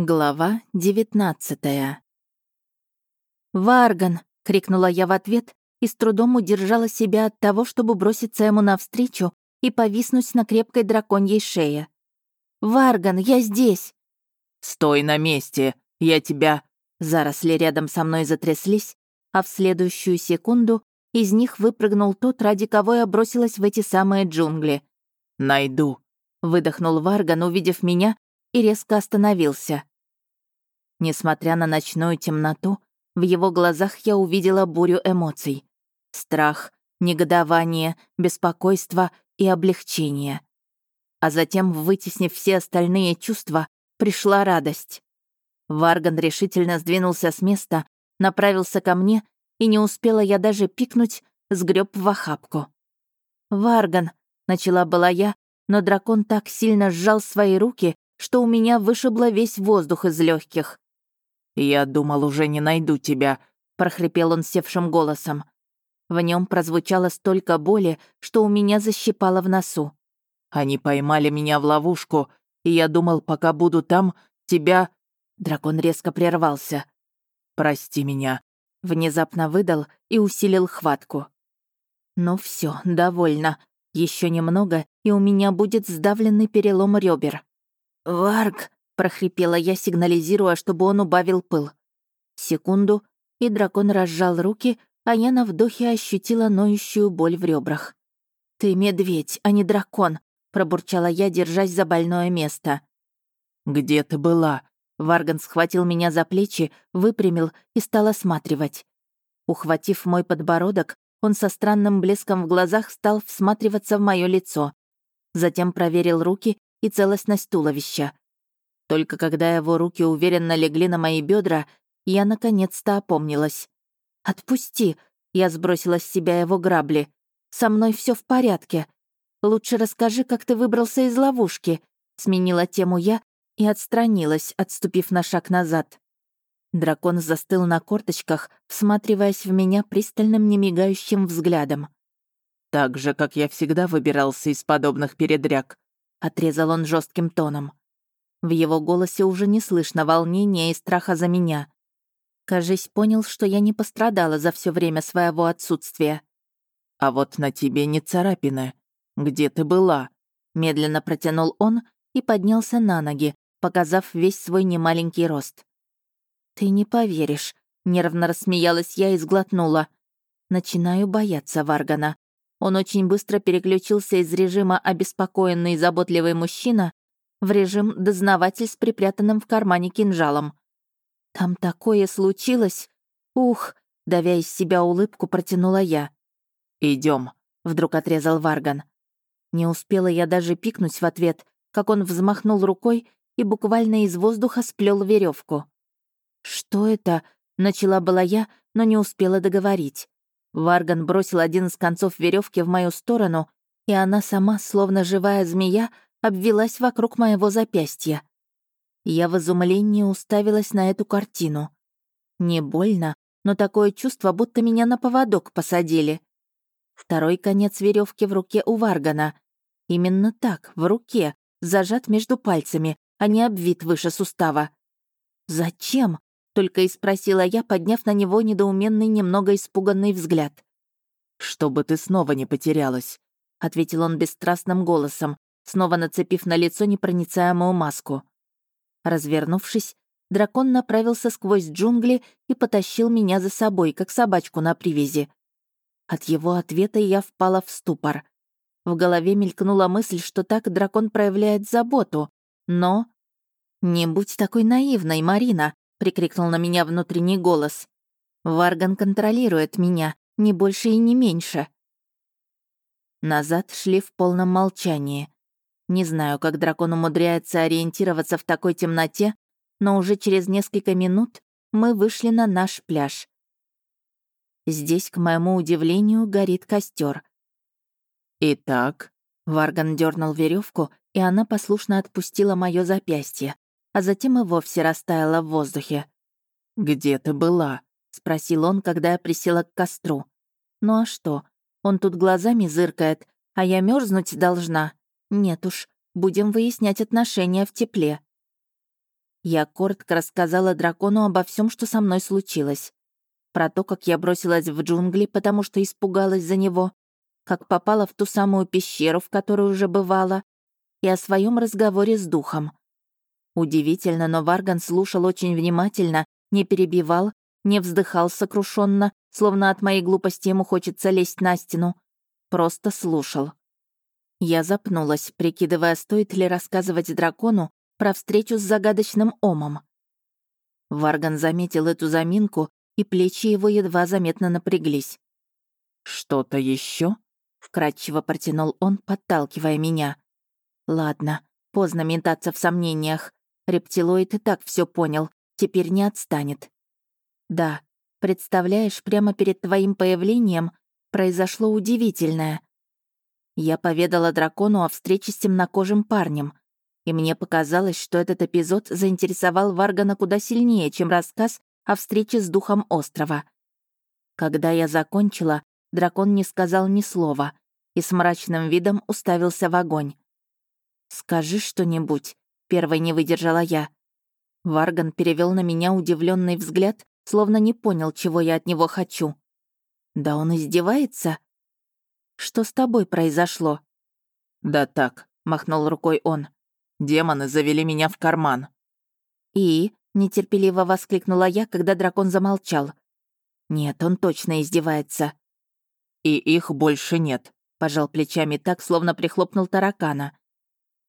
Глава девятнадцатая. «Варган!» — крикнула я в ответ и с трудом удержала себя от того, чтобы броситься ему навстречу и повиснуть на крепкой драконьей шее. «Варган, я здесь!» «Стой на месте! Я тебя...» Заросли рядом со мной затряслись, а в следующую секунду из них выпрыгнул тот, ради кого я бросилась в эти самые джунгли. «Найду», — выдохнул Варган, увидев меня, и резко остановился. Несмотря на ночную темноту, в его глазах я увидела бурю эмоций. Страх, негодование, беспокойство и облегчение. А затем, вытеснив все остальные чувства, пришла радость. Варган решительно сдвинулся с места, направился ко мне, и не успела я даже пикнуть, сгреб в охапку. «Варган», — начала была я, но дракон так сильно сжал свои руки, что у меня вышибло весь воздух из легких. «Я думал, уже не найду тебя», — прохрипел он севшим голосом. В нем прозвучало столько боли, что у меня защипало в носу. «Они поймали меня в ловушку, и я думал, пока буду там, тебя...» Дракон резко прервался. «Прости меня», — внезапно выдал и усилил хватку. «Ну все, довольно. Еще немного, и у меня будет сдавленный перелом ребер. «Варк!» прохрипела я, сигнализируя, чтобы он убавил пыл. Секунду, и дракон разжал руки, а я на вдохе ощутила ноющую боль в ребрах. «Ты медведь, а не дракон», — пробурчала я, держась за больное место. «Где ты была?» Варган схватил меня за плечи, выпрямил и стал осматривать. Ухватив мой подбородок, он со странным блеском в глазах стал всматриваться в мое лицо. Затем проверил руки и целостность туловища. Только когда его руки уверенно легли на мои бедра, я наконец-то опомнилась. «Отпусти!» — я сбросила с себя его грабли. «Со мной все в порядке. Лучше расскажи, как ты выбрался из ловушки», — сменила тему я и отстранилась, отступив на шаг назад. Дракон застыл на корточках, всматриваясь в меня пристальным немигающим взглядом. «Так же, как я всегда выбирался из подобных передряг», — отрезал он жестким тоном. В его голосе уже не слышно волнения и страха за меня. Кажись, понял, что я не пострадала за все время своего отсутствия. «А вот на тебе не царапины. Где ты была?» Медленно протянул он и поднялся на ноги, показав весь свой немаленький рост. «Ты не поверишь», — нервно рассмеялась я и сглотнула. Начинаю бояться Варгана. Он очень быстро переключился из режима «обеспокоенный и заботливый мужчина» в режим «дознаватель с припрятанным в кармане кинжалом». «Там такое случилось! Ух!» — давя из себя улыбку, протянула я. Идем, вдруг отрезал Варган. Не успела я даже пикнуть в ответ, как он взмахнул рукой и буквально из воздуха сплел веревку. «Что это?» — начала была я, но не успела договорить. Варган бросил один из концов веревки в мою сторону, и она сама, словно живая змея, обвелась вокруг моего запястья. Я в изумлении уставилась на эту картину. Не больно, но такое чувство, будто меня на поводок посадили. Второй конец веревки в руке у Варгана. Именно так, в руке, зажат между пальцами, а не обвит выше сустава. «Зачем?» — только и спросила я, подняв на него недоуменный, немного испуганный взгляд. «Чтобы ты снова не потерялась», — ответил он бесстрастным голосом, снова нацепив на лицо непроницаемую маску. Развернувшись, дракон направился сквозь джунгли и потащил меня за собой, как собачку на привязи. От его ответа я впала в ступор. В голове мелькнула мысль, что так дракон проявляет заботу, но... «Не будь такой наивной, Марина!» — прикрикнул на меня внутренний голос. «Варган контролирует меня, не больше и не меньше». Назад шли в полном молчании. Не знаю, как дракон умудряется ориентироваться в такой темноте, но уже через несколько минут мы вышли на наш пляж. Здесь, к моему удивлению, горит костер. «Итак», — Варган дернул веревку, и она послушно отпустила мое запястье, а затем и вовсе растаяла в воздухе. «Где ты была?» — спросил он, когда я присела к костру. «Ну а что? Он тут глазами зыркает, а я мерзнуть должна. Нет уж, будем выяснять отношения в тепле. Я коротко рассказала дракону обо всем, что со мной случилось. Про то, как я бросилась в джунгли, потому что испугалась за него, как попала в ту самую пещеру, в которой уже бывала, и о своем разговоре с духом. Удивительно, но Варган слушал очень внимательно, не перебивал, не вздыхал сокрушенно, словно от моей глупости ему хочется лезть на стену. Просто слушал. Я запнулась, прикидывая, стоит ли рассказывать дракону про встречу с загадочным омом. Варган заметил эту заминку, и плечи его едва заметно напряглись. «Что-то еще? вкратчиво протянул он, подталкивая меня. «Ладно, поздно метаться в сомнениях. Рептилоид и так все понял, теперь не отстанет. Да, представляешь, прямо перед твоим появлением произошло удивительное. Я поведала дракону о встрече с темнокожим парнем, и мне показалось, что этот эпизод заинтересовал Варгана куда сильнее, чем рассказ о встрече с духом острова. Когда я закончила, дракон не сказал ни слова и с мрачным видом уставился в огонь. «Скажи что-нибудь», Первой не выдержала я. Варган перевел на меня удивленный взгляд, словно не понял, чего я от него хочу. Да он издевается? Что с тобой произошло? Да так, махнул рукой он. Демоны завели меня в карман. И нетерпеливо воскликнула я, когда дракон замолчал. Нет, он точно издевается. И их больше нет, пожал плечами так, словно прихлопнул таракана.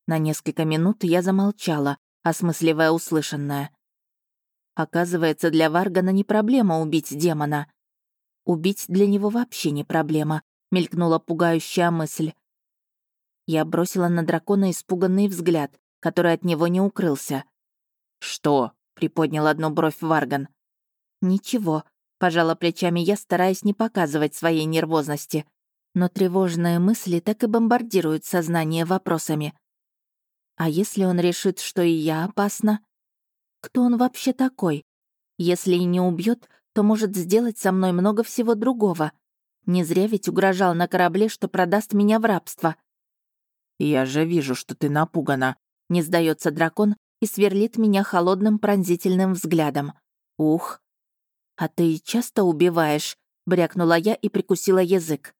На несколько минут я замолчала, осмысливая услышанное. Оказывается, для Варгана не проблема убить демона. Убить для него вообще не проблема, мелькнула пугающая мысль. Я бросила на дракона испуганный взгляд, который от него не укрылся. «Что?» — приподнял одну бровь Варган. «Ничего», — пожала плечами я, стараясь не показывать своей нервозности. Но тревожные мысли так и бомбардируют сознание вопросами. А если он решит, что и я опасна? Кто он вообще такой? Если и не убьет, то может сделать со мной много всего другого. Не зря ведь угрожал на корабле, что продаст меня в рабство. «Я же вижу, что ты напугана», — не сдается дракон и сверлит меня холодным пронзительным взглядом. «Ух!» «А ты часто убиваешь?» — брякнула я и прикусила язык.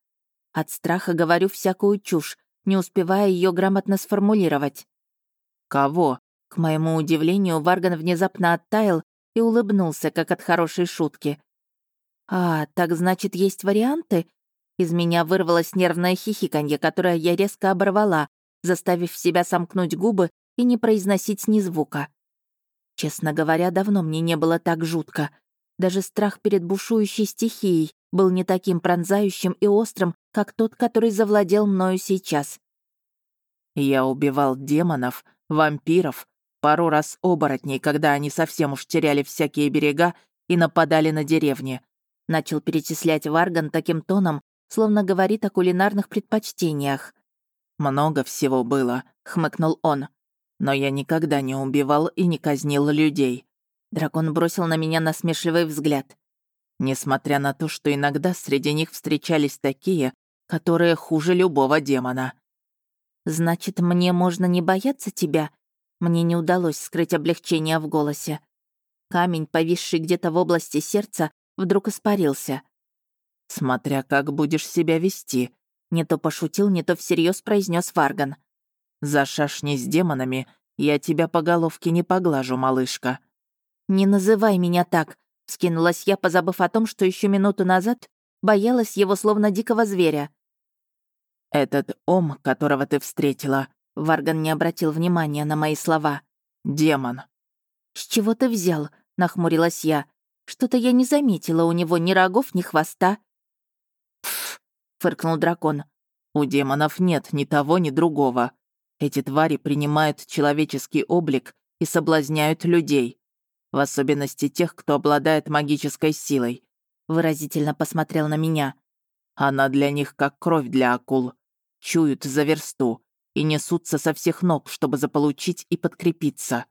От страха говорю всякую чушь, не успевая ее грамотно сформулировать. «Кого?» К моему удивлению, Варган внезапно оттаял и улыбнулся, как от хорошей шутки. «А, так значит, есть варианты?» Из меня вырвалось нервное хихиканье, которое я резко оборвала, заставив себя сомкнуть губы и не произносить ни звука. Честно говоря, давно мне не было так жутко. Даже страх перед бушующей стихией был не таким пронзающим и острым, как тот, который завладел мною сейчас. «Я убивал демонов, вампиров, пару раз оборотней, когда они совсем уж теряли всякие берега и нападали на деревни. Начал перечислять Варган таким тоном, словно говорит о кулинарных предпочтениях. «Много всего было», — хмыкнул он. «Но я никогда не убивал и не казнил людей». Дракон бросил на меня насмешливый взгляд. Несмотря на то, что иногда среди них встречались такие, которые хуже любого демона. «Значит, мне можно не бояться тебя?» Мне не удалось скрыть облегчение в голосе. Камень, повисший где-то в области сердца, вдруг испарился. «Смотря как будешь себя вести», — не то пошутил, не то всерьез произнес Варган. «За шашни с демонами я тебя по головке не поглажу, малышка». «Не называй меня так», — скинулась я, позабыв о том, что еще минуту назад боялась его словно дикого зверя. «Этот Ом, которого ты встретила...» Варган не обратил внимания на мои слова. «Демон». «С чего ты взял?» — нахмурилась я. «Что-то я не заметила у него ни рогов, ни хвоста». «Пф!» — фыркнул дракон. «У демонов нет ни того, ни другого. Эти твари принимают человеческий облик и соблазняют людей. В особенности тех, кто обладает магической силой». Выразительно посмотрел на меня. «Она для них как кровь для акул чуют за версту и несутся со всех ног, чтобы заполучить и подкрепиться.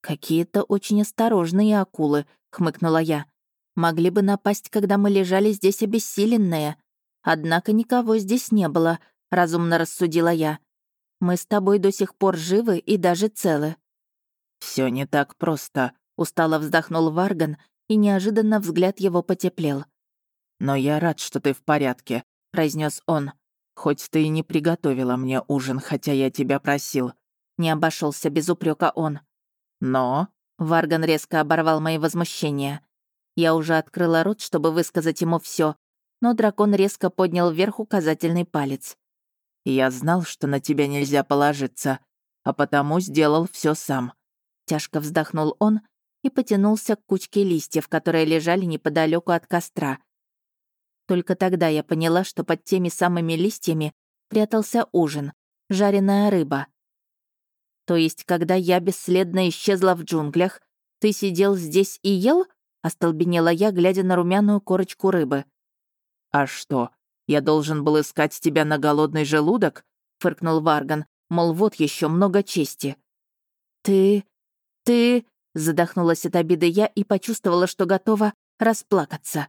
«Какие-то очень осторожные акулы», — хмыкнула я. «Могли бы напасть, когда мы лежали здесь обессиленные. Однако никого здесь не было», — разумно рассудила я. «Мы с тобой до сих пор живы и даже целы». Все не так просто», — устало вздохнул Варган, и неожиданно взгляд его потеплел. «Но я рад, что ты в порядке», — произнес он. «Хоть ты и не приготовила мне ужин, хотя я тебя просил». Не обошелся без упрека он. «Но...» — Варган резко оборвал мои возмущения. Я уже открыла рот, чтобы высказать ему все, но дракон резко поднял вверх указательный палец. «Я знал, что на тебя нельзя положиться, а потому сделал все сам». Тяжко вздохнул он и потянулся к кучке листьев, которые лежали неподалеку от костра. Только тогда я поняла, что под теми самыми листьями прятался ужин, жареная рыба. То есть, когда я бесследно исчезла в джунглях, ты сидел здесь и ел? Остолбенела я, глядя на румяную корочку рыбы. «А что, я должен был искать тебя на голодный желудок?» — фыркнул Варган, мол, вот еще много чести. «Ты... ты...» — задохнулась от обиды я и почувствовала, что готова расплакаться.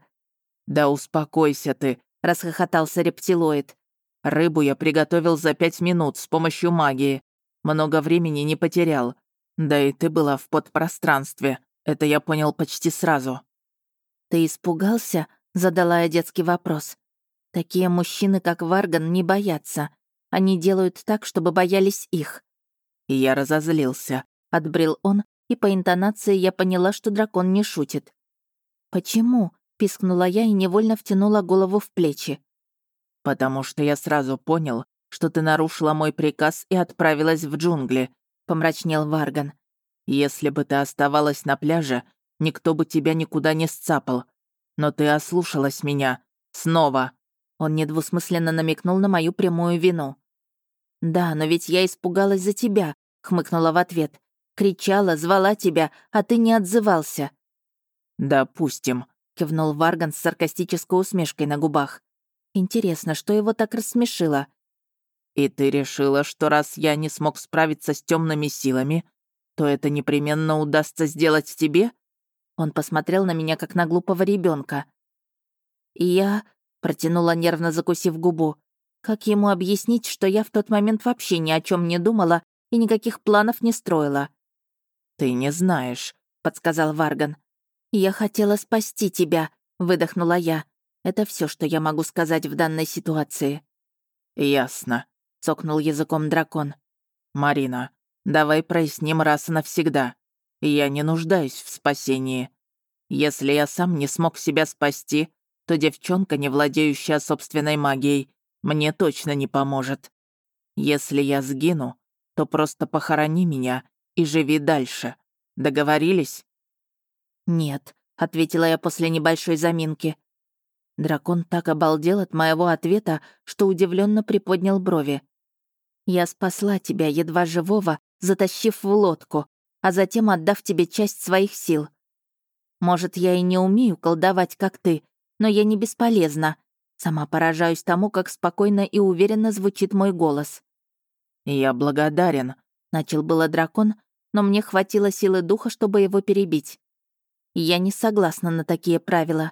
«Да успокойся ты», — расхохотался рептилоид. «Рыбу я приготовил за пять минут с помощью магии. Много времени не потерял. Да и ты была в подпространстве. Это я понял почти сразу». «Ты испугался?» — задала я детский вопрос. «Такие мужчины, как Варган, не боятся. Они делают так, чтобы боялись их». И я разозлился. Отбрил он, и по интонации я поняла, что дракон не шутит. «Почему?» — пискнула я и невольно втянула голову в плечи. «Потому что я сразу понял, что ты нарушила мой приказ и отправилась в джунгли», — помрачнел Варган. Если бы ты оставалась на пляже, никто бы тебя никуда не сцапал. Но ты ослушалась меня. Снова». Он недвусмысленно намекнул на мою прямую вину. «Да, но ведь я испугалась за тебя», — хмыкнула в ответ. «Кричала, звала тебя, а ты не отзывался». «Допустим», — кивнул Варган с саркастической усмешкой на губах. «Интересно, что его так рассмешило?» «И ты решила, что раз я не смог справиться с темными силами, то это непременно удастся сделать тебе?» Он посмотрел на меня, как на глупого ребенка. И я протянула, нервно закусив губу. Как ему объяснить, что я в тот момент вообще ни о чем не думала и никаких планов не строила? «Ты не знаешь», — подсказал Варган. «Я хотела спасти тебя», — выдохнула я. Это все, что я могу сказать в данной ситуации. «Ясно», — цокнул языком дракон. «Марина, Давай проясним раз и навсегда. Я не нуждаюсь в спасении. Если я сам не смог себя спасти, то девчонка, не владеющая собственной магией, мне точно не поможет. Если я сгину, то просто похорони меня и живи дальше. Договорились?» «Нет», — ответила я после небольшой заминки. Дракон так обалдел от моего ответа, что удивленно приподнял брови. «Я спасла тебя, едва живого, затащив в лодку, а затем отдав тебе часть своих сил. Может, я и не умею колдовать, как ты, но я не бесполезна. Сама поражаюсь тому, как спокойно и уверенно звучит мой голос. «Я благодарен», — начал было дракон, но мне хватило силы духа, чтобы его перебить. «Я не согласна на такие правила.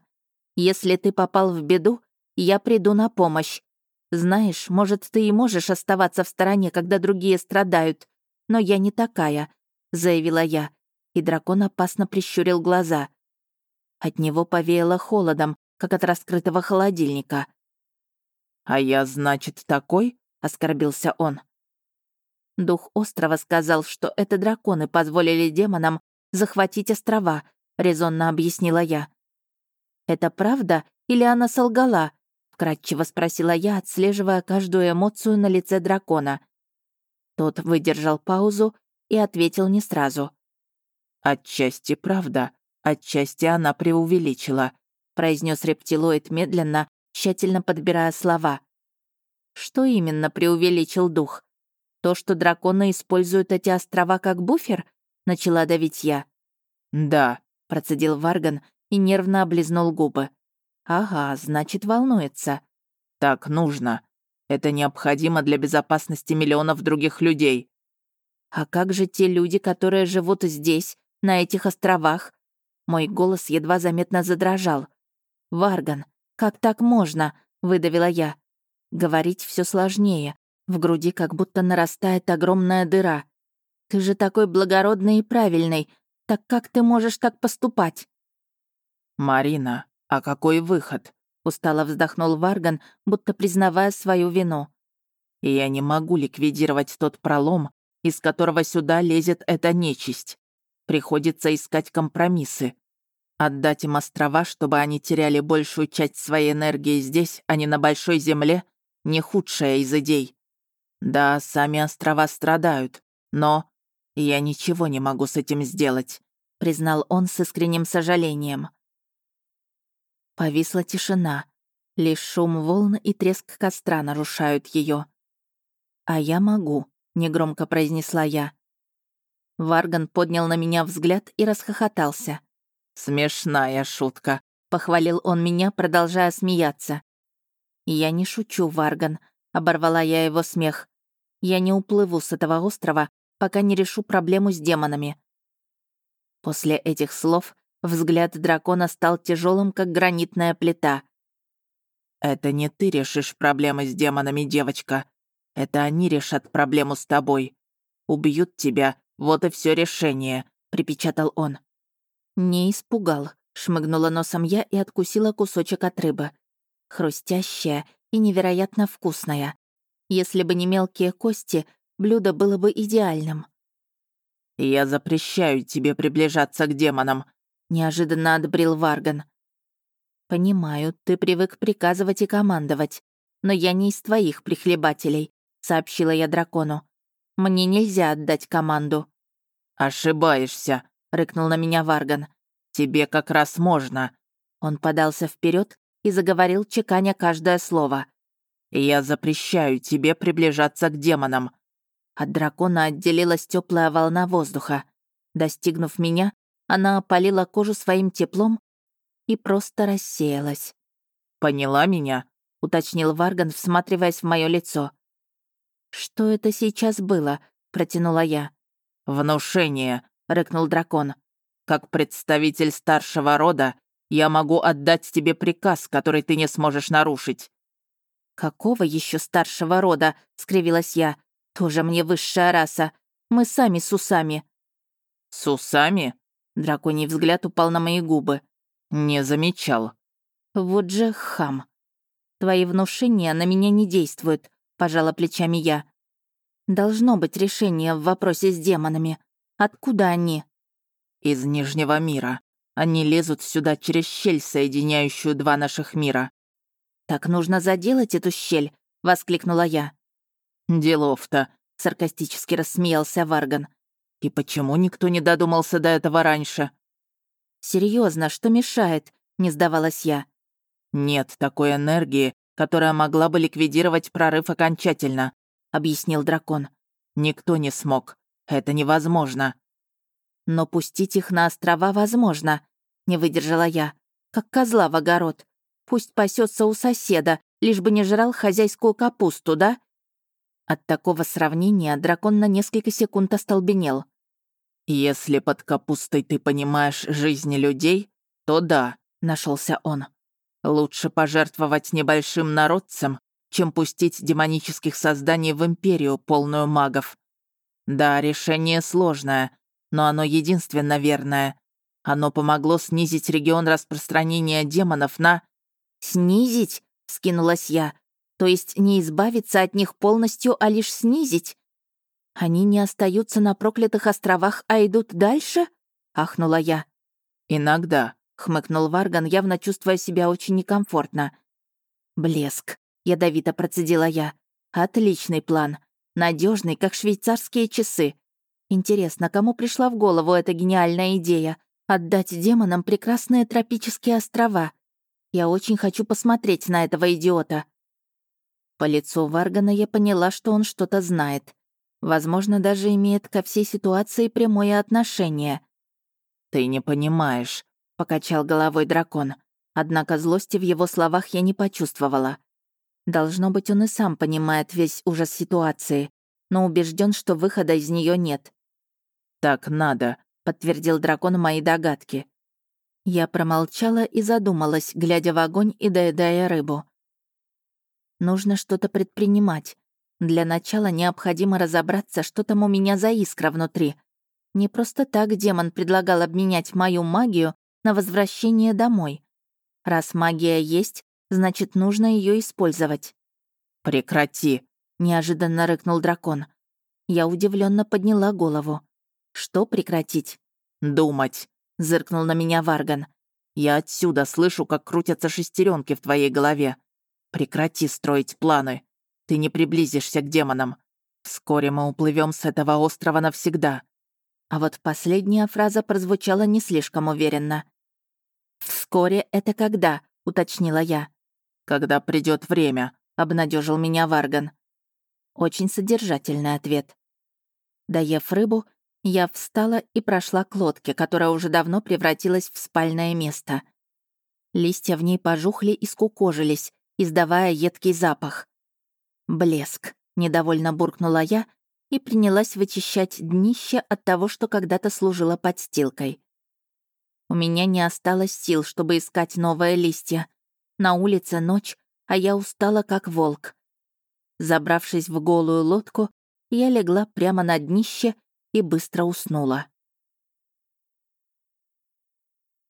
Если ты попал в беду, я приду на помощь. Знаешь, может, ты и можешь оставаться в стороне, когда другие страдают, но я не такая», — заявила я, и дракон опасно прищурил глаза. От него повеяло холодом, как от раскрытого холодильника. «А я, значит, такой?» — оскорбился он. Дух острова сказал, что это драконы позволили демонам захватить острова, резонно объяснила я. «Это правда или она солгала?» — вкратчиво спросила я, отслеживая каждую эмоцию на лице дракона. Тот выдержал паузу и ответил не сразу. «Отчасти правда, отчасти она преувеличила», произнес рептилоид медленно, тщательно подбирая слова. Что именно преувеличил дух? То, что драконы используют эти острова как буфер? Начала давить я. Да, процедил Варган и нервно облизнул губы. Ага, значит, волнуется. Так нужно. Это необходимо для безопасности миллионов других людей. А как же те люди, которые живут здесь, на этих островах? Мой голос едва заметно задрожал. «Варган, как так можно?» — выдавила я. Говорить все сложнее. В груди как будто нарастает огромная дыра. Ты же такой благородный и правильный. Так как ты можешь так поступать?» «Марина, а какой выход?» — устало вздохнул Варган, будто признавая свою вину. «И я не могу ликвидировать тот пролом, из которого сюда лезет эта нечисть. Приходится искать компромиссы. Отдать им острова, чтобы они теряли большую часть своей энергии здесь, а не на Большой Земле, не худшая из идей. Да, сами острова страдают, но я ничего не могу с этим сделать», — признал он с искренним сожалением. Повисла тишина. Лишь шум волн и треск костра нарушают ее. «А я могу», — негромко произнесла я. Варган поднял на меня взгляд и расхохотался. «Смешная шутка», — похвалил он меня, продолжая смеяться. «Я не шучу, Варган», — оборвала я его смех. «Я не уплыву с этого острова, пока не решу проблему с демонами». После этих слов взгляд дракона стал тяжелым, как гранитная плита. «Это не ты решишь проблемы с демонами, девочка. Это они решат проблему с тобой. Убьют тебя, вот и все решение», — припечатал он. «Не испугал», — шмыгнула носом я и откусила кусочек от рыбы. Хрустящая и невероятно вкусная. Если бы не мелкие кости, блюдо было бы идеальным. «Я запрещаю тебе приближаться к демонам», — неожиданно отбрил Варган. «Понимаю, ты привык приказывать и командовать, но я не из твоих прихлебателей», — сообщила я дракону. «Мне нельзя отдать команду». «Ошибаешься», рыкнул на меня Варган. «Тебе как раз можно». Он подался вперед и заговорил, чеканя каждое слово. «Я запрещаю тебе приближаться к демонам». От дракона отделилась теплая волна воздуха. Достигнув меня, она опалила кожу своим теплом и просто рассеялась. «Поняла меня?» — уточнил Варган, всматриваясь в мое лицо. «Что это сейчас было?» — протянула я. «Внушение», — рыкнул дракон. «Как представитель старшего рода, я могу отдать тебе приказ, который ты не сможешь нарушить». «Какого еще старшего рода?» — скривилась я. «Тоже мне высшая раса. Мы сами с усами». «С усами?» — драконий взгляд упал на мои губы. «Не замечал». «Вот же хам. Твои внушения на меня не действуют», — пожала плечами я. «Должно быть решение в вопросе с демонами. Откуда они?» «Из Нижнего мира. Они лезут сюда через щель, соединяющую два наших мира». «Так нужно заделать эту щель», — воскликнула я. «Делов-то», — саркастически рассмеялся Варган. «И почему никто не додумался до этого раньше?» Серьезно, что мешает?» — не сдавалась я. «Нет такой энергии, которая могла бы ликвидировать прорыв окончательно», — объяснил дракон. «Никто не смог. Это невозможно. Но пустить их на острова возможно, не выдержала я. Как козла в огород. Пусть пасется у соседа, лишь бы не жрал хозяйскую капусту, да? От такого сравнения дракон на несколько секунд остолбенел. «Если под капустой ты понимаешь жизни людей, то да», — нашелся он. «Лучше пожертвовать небольшим народцем, чем пустить демонических созданий в империю, полную магов. Да, решение сложное, но оно единственно верное. Оно помогло снизить регион распространения демонов на... «Снизить?» — скинулась я. «То есть не избавиться от них полностью, а лишь снизить? Они не остаются на проклятых островах, а идут дальше?» — ахнула я. «Иногда», — хмыкнул Варган, явно чувствуя себя очень некомфортно. «Блеск», — ядовито процедила я. «Отличный план надежный, как швейцарские часы. Интересно, кому пришла в голову эта гениальная идея — отдать демонам прекрасные тропические острова? Я очень хочу посмотреть на этого идиота. По лицу Варгана я поняла, что он что-то знает. Возможно, даже имеет ко всей ситуации прямое отношение. «Ты не понимаешь», — покачал головой дракон. Однако злости в его словах я не почувствовала. Должно быть, он и сам понимает весь ужас ситуации, но убежден, что выхода из нее нет. «Так надо», — подтвердил дракон мои догадки. Я промолчала и задумалась, глядя в огонь и доедая рыбу. Нужно что-то предпринимать. Для начала необходимо разобраться, что там у меня за искра внутри. Не просто так демон предлагал обменять мою магию на возвращение домой. Раз магия есть, значит, нужно ее использовать. «Прекрати!» — неожиданно рыкнул дракон. Я удивленно подняла голову. «Что прекратить?» «Думать!» — зыркнул на меня Варган. «Я отсюда слышу, как крутятся шестеренки в твоей голове. Прекрати строить планы. Ты не приблизишься к демонам. Вскоре мы уплывем с этого острова навсегда. А вот последняя фраза прозвучала не слишком уверенно. «Вскоре это когда?» — уточнила я. «Когда придет время», — обнадежил меня Варган. Очень содержательный ответ. Доев рыбу, я встала и прошла к лодке, которая уже давно превратилась в спальное место. Листья в ней пожухли и скукожились, издавая едкий запах. «Блеск», — недовольно буркнула я и принялась вычищать днище от того, что когда-то служило подстилкой. У меня не осталось сил, чтобы искать новые листья. На улице ночь, а я устала, как волк. Забравшись в голую лодку, я легла прямо на днище и быстро уснула.